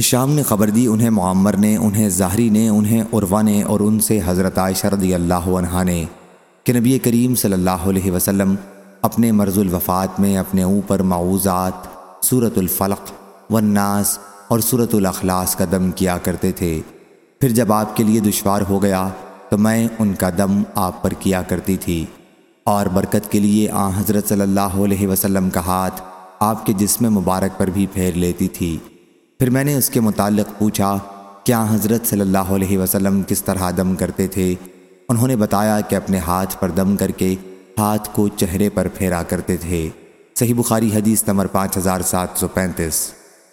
شام نے خبر دی، انہیں معمر نے، انہیں ظاہری نے، انہیں عروا نے اور ان سے حضرت عائشہ رضی اللہ عنہ نے کہ نبی کریم صلی اللہ علیہ وسلم اپنے مرض الوفات میں اپنے اوپر معوضات صورت الفلق، والناس اور صورت الاخلاص کا دم کیا کرتے تھے۔ پھر جب آپ کے لیے دشوار ہو گیا تو میں ان کا دم آپ پر کیا کرتی تھی۔ اور برکت کے لیے آ حضرت صلی اللہ علیہ وسلم کا ہاتھ آپ کے جسم مبارک پر بھی پھیر لیتی تھی۔ پھر میں نے اس کے متعلق پوچھا، کیا حضرت صلی اللہ علیہ وسلم کس طرح دم کرتے تھے؟ انہوں نے بتایا کہ اپنے ہاتھ پر دم کر کے ہاتھ کو چہرے پر پھیرا کرتے تھے۔ صحیح بخاری حدیث نمبر پانچ ہزار سات سو پینتیس۔